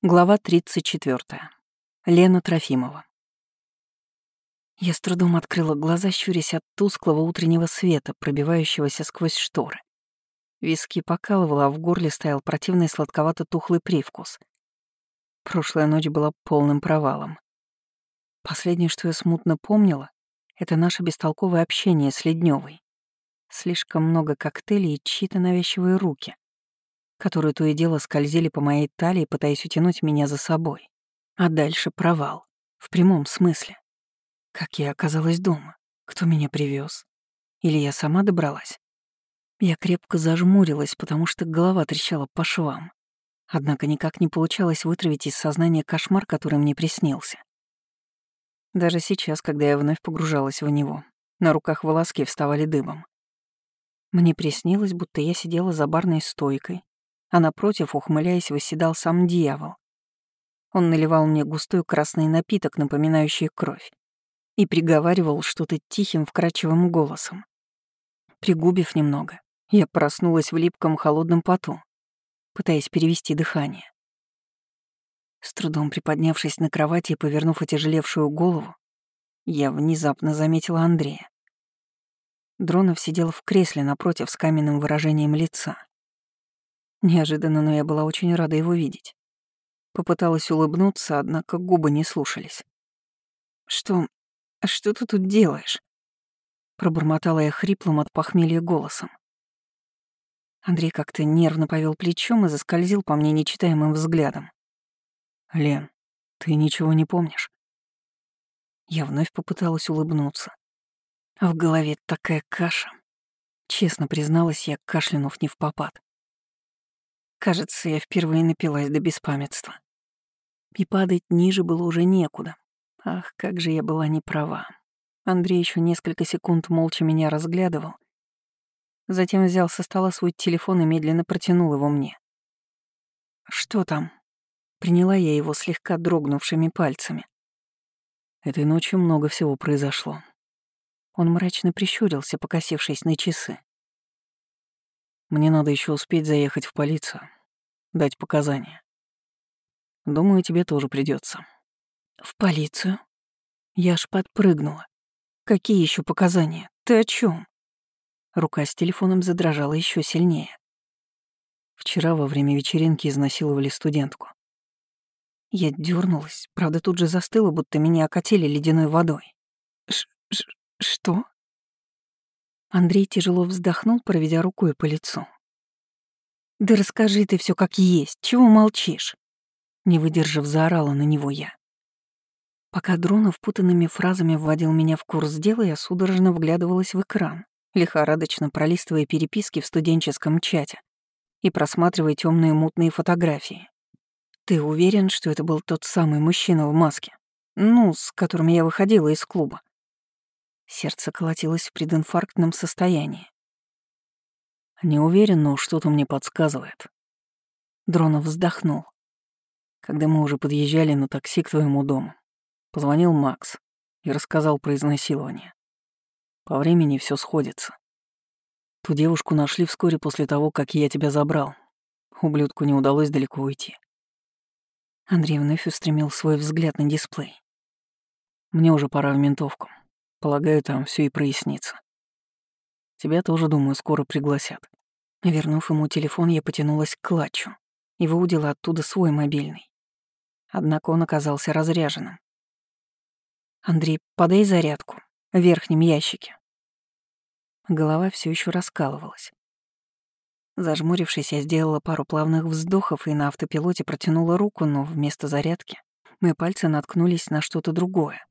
Глава 34. Лена Трофимова. Я с трудом открыла глаза, щурясь от тусклого утреннего света, пробивающегося сквозь шторы. Виски покалывало, а в горле стоял противный сладковато-тухлый привкус. Прошлая ночь была полным провалом. Последнее, что я смутно помнила, это наше бестолковое общение с Ледневой. Слишком много коктейлей и чьи-то навязчивые руки — которые то и дело скользили по моей талии, пытаясь утянуть меня за собой. А дальше провал. В прямом смысле. Как я оказалась дома? Кто меня привез? Или я сама добралась? Я крепко зажмурилась, потому что голова трещала по швам. Однако никак не получалось вытравить из сознания кошмар, который мне приснился. Даже сейчас, когда я вновь погружалась в него, на руках волоски вставали дыбом. Мне приснилось, будто я сидела за барной стойкой, а напротив, ухмыляясь, восседал сам дьявол. Он наливал мне густой красный напиток, напоминающий кровь, и приговаривал что-то тихим, вкрадчивым голосом. Пригубив немного, я проснулась в липком холодном поту, пытаясь перевести дыхание. С трудом приподнявшись на кровати и повернув отяжелевшую голову, я внезапно заметила Андрея. Дронов сидел в кресле напротив с каменным выражением лица. Неожиданно, но я была очень рада его видеть. Попыталась улыбнуться, однако губы не слушались. «Что... что ты тут делаешь?» Пробормотала я хриплым от похмелья голосом. Андрей как-то нервно повел плечом и заскользил по мне нечитаемым взглядом. «Лен, ты ничего не помнишь?» Я вновь попыталась улыбнуться. В голове такая каша. Честно призналась я, кашлянув не в попад. Кажется, я впервые напилась до беспамятства. И падать ниже было уже некуда. Ах, как же я была не права. Андрей еще несколько секунд молча меня разглядывал. Затем взял со стола свой телефон и медленно протянул его мне. «Что там?» Приняла я его слегка дрогнувшими пальцами. Этой ночью много всего произошло. Он мрачно прищурился, покосившись на часы. Мне надо еще успеть заехать в полицию, дать показания. Думаю, тебе тоже придется. В полицию? Я аж подпрыгнула. Какие еще показания? Ты о чем? Рука с телефоном задрожала еще сильнее. Вчера во время вечеринки изнасиловали студентку. Я дернулась, правда, тут же застыла, будто меня окатили ледяной водой. Ш -ш «Что?» Андрей тяжело вздохнул, проведя рукой по лицу. «Да расскажи ты все как есть, чего молчишь?» Не выдержав, заорала на него я. Пока Дронов путанными фразами вводил меня в курс дела, я судорожно вглядывалась в экран, лихорадочно пролистывая переписки в студенческом чате и просматривая темные мутные фотографии. «Ты уверен, что это был тот самый мужчина в маске? Ну, с которым я выходила из клуба?» Сердце колотилось в прединфарктном состоянии. Не уверен, но что-то мне подсказывает. Дронов вздохнул. Когда мы уже подъезжали на такси к твоему дому, позвонил Макс и рассказал про изнасилование. По времени все сходится. Ту девушку нашли вскоре после того, как я тебя забрал. Ублюдку не удалось далеко уйти. Андрей вновь устремил свой взгляд на дисплей. Мне уже пора в ментовку. Полагаю, там все и прояснится. Тебя тоже, думаю, скоро пригласят. Вернув ему телефон, я потянулась к клатчу и выудила оттуда свой мобильный. Однако он оказался разряженным. «Андрей, подай зарядку в верхнем ящике». Голова все еще раскалывалась. Зажмурившись, я сделала пару плавных вздохов и на автопилоте протянула руку, но вместо зарядки мои пальцы наткнулись на что-то другое.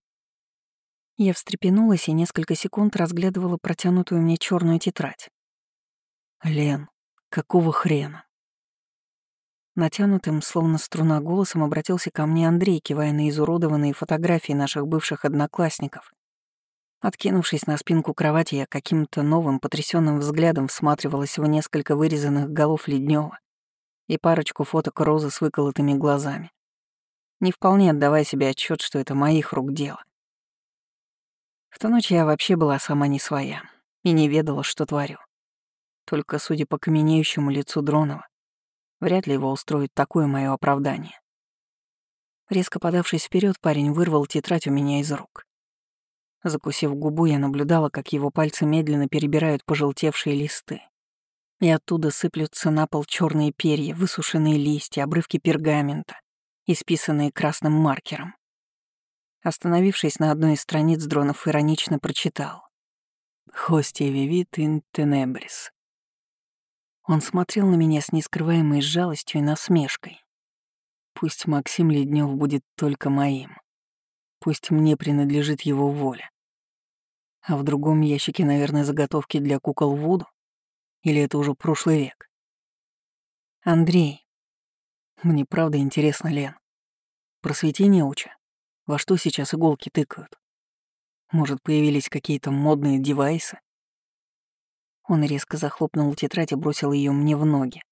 Я встрепенулась и несколько секунд разглядывала протянутую мне черную тетрадь. «Лен, какого хрена?» Натянутым, словно струна голосом, обратился ко мне Андрей, кивая на изуродованные фотографии наших бывших одноклассников. Откинувшись на спинку кровати, я каким-то новым, потрясенным взглядом всматривалась в несколько вырезанных голов Леднева и парочку фоток Розы с выколотыми глазами, не вполне отдавая себе отчет, что это моих рук дело. В ту ночь я вообще была сама не своя и не ведала, что творю. Только, судя по каменеющему лицу Дронова, вряд ли его устроит такое мое оправдание. Резко подавшись вперед, парень вырвал тетрадь у меня из рук. Закусив губу, я наблюдала, как его пальцы медленно перебирают пожелтевшие листы. И оттуда сыплются на пол черные перья, высушенные листья, обрывки пергамента, исписанные красным маркером. Остановившись на одной из страниц, Дронов иронично прочитал. «Хостия вивит ин тенебрис». Он смотрел на меня с нескрываемой жалостью и насмешкой. Пусть Максим Леднев будет только моим. Пусть мне принадлежит его воля. А в другом ящике, наверное, заготовки для кукол Вуду? Или это уже прошлый век? Андрей. Мне правда интересно, Лен. Просвети неуча. Во что сейчас иголки тыкают? Может, появились какие-то модные девайсы? Он резко захлопнул тетрадь и бросил ее мне в ноги.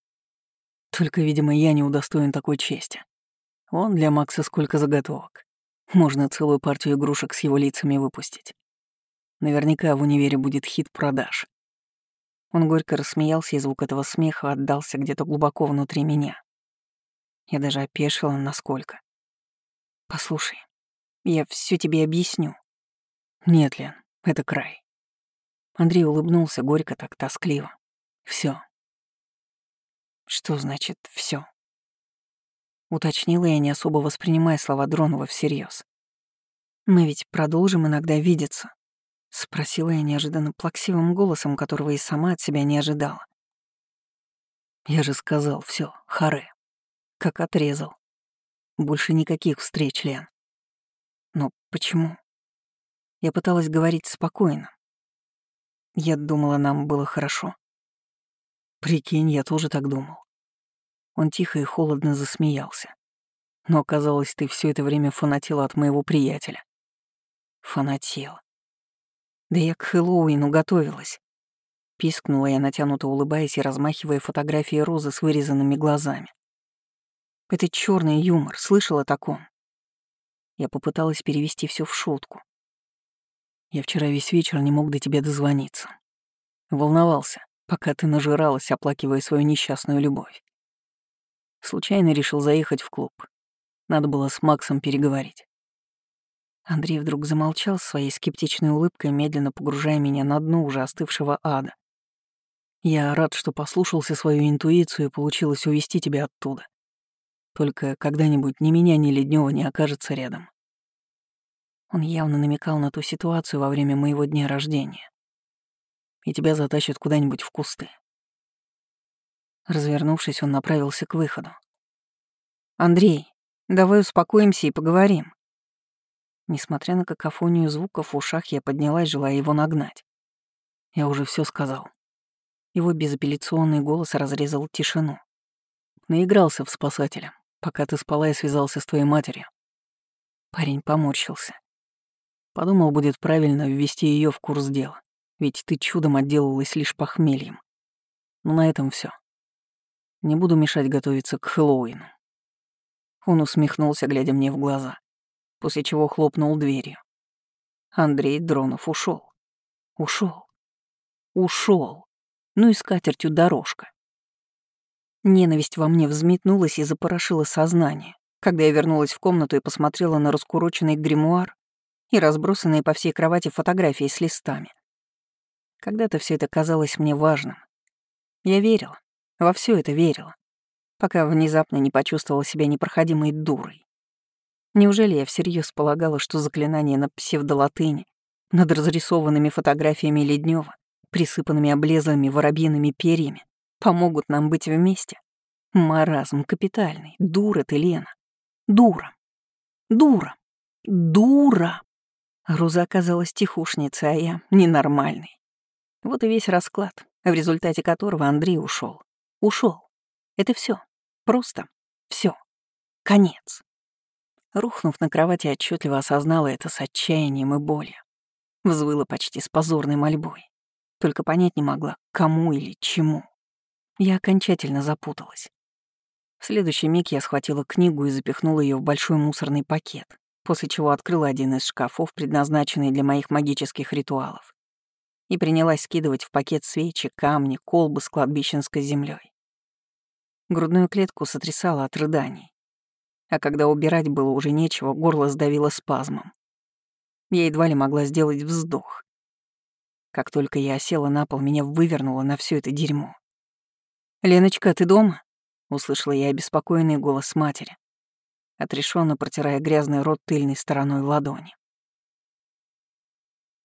Только, видимо, я не удостоен такой чести. Вон для Макса сколько заготовок. Можно целую партию игрушек с его лицами выпустить. Наверняка в универе будет хит продаж. Он горько рассмеялся, и звук этого смеха отдался где-то глубоко внутри меня. Я даже опешила, насколько. «Послушай, я все тебе объясню». «Нет, Лен, это край». Андрей улыбнулся горько, так тоскливо. Все. «Что значит все? Уточнила я, не особо воспринимая слова Дронова всерьез. «Мы ведь продолжим иногда видеться?» Спросила я неожиданно плаксивым голосом, которого и сама от себя не ожидала. Я же сказал, все, харе. Как отрезал. Больше никаких встреч, Лен. Но почему? Я пыталась говорить спокойно. Я думала, нам было хорошо. Прикинь, я тоже так думал. Он тихо и холодно засмеялся. Но оказалось, ты все это время фанатела от моего приятеля. Фанатела. Да я к Хэллоуину готовилась. Пискнула я, натянуто улыбаясь и размахивая фотографии розы с вырезанными глазами. Это черный юмор, слышала о таком? Я попыталась перевести все в шутку. Я вчера весь вечер не мог до тебя дозвониться. Волновался, пока ты нажиралась, оплакивая свою несчастную любовь. Случайно решил заехать в клуб. Надо было с Максом переговорить. Андрей вдруг замолчал своей скептичной улыбкой, медленно погружая меня на дно уже остывшего ада. Я рад, что послушался свою интуицию и получилось увести тебя оттуда. Только когда-нибудь ни меня, ни Леднева не окажется рядом. Он явно намекал на ту ситуацию во время моего дня рождения. И тебя затащат куда-нибудь в кусты. Развернувшись, он направился к выходу. «Андрей, давай успокоимся и поговорим». Несмотря на какофонию звуков в ушах, я поднялась, желая его нагнать. Я уже все сказал. Его безапелляционный голос разрезал тишину. Наигрался в спасателя, пока ты спала и связался с твоей матерью. Парень поморщился. Подумал, будет правильно ввести ее в курс дела, ведь ты чудом отделалась лишь похмельем. Но на этом все. Не буду мешать готовиться к Хэллоуину». Он усмехнулся, глядя мне в глаза, после чего хлопнул дверью. Андрей Дронов ушел. Ушел. Ушел. Ну и с катертью дорожка. Ненависть во мне взметнулась и запорошила сознание, когда я вернулась в комнату и посмотрела на раскуроченный гримуар и разбросанные по всей кровати фотографии с листами. Когда-то все это казалось мне важным. Я верила. Во все это верила, пока внезапно не почувствовала себя непроходимой дурой. Неужели я всерьез полагала, что заклинание на псевдолатыни, над разрисованными фотографиями Леднева, присыпанными облезлыми воробьиными перьями, помогут нам быть вместе? Маразм капитальный. Дура ты, Лена. Дура. Дура. Дура. Роза оказалась тихушницей, а я — ненормальный. Вот и весь расклад, в результате которого Андрей ушел. Ушел. Это все. Просто все. Конец. Рухнув на кровати, отчетливо осознала это с отчаянием и болью. Взвыла почти с позорной мольбой. Только понять не могла, кому или чему. Я окончательно запуталась. В следующий миг я схватила книгу и запихнула ее в большой мусорный пакет, после чего открыла один из шкафов, предназначенный для моих магических ритуалов, и принялась скидывать в пакет свечи, камни, колбы с кладбищенской землей. Грудную клетку сотрясала от рыданий. А когда убирать было уже нечего, горло сдавило спазмом. Я едва ли могла сделать вздох. Как только я осела на пол, меня вывернуло на все это дерьмо. «Леночка, ты дома?» — услышала я обеспокоенный голос матери, отрешенно протирая грязный рот тыльной стороной ладони.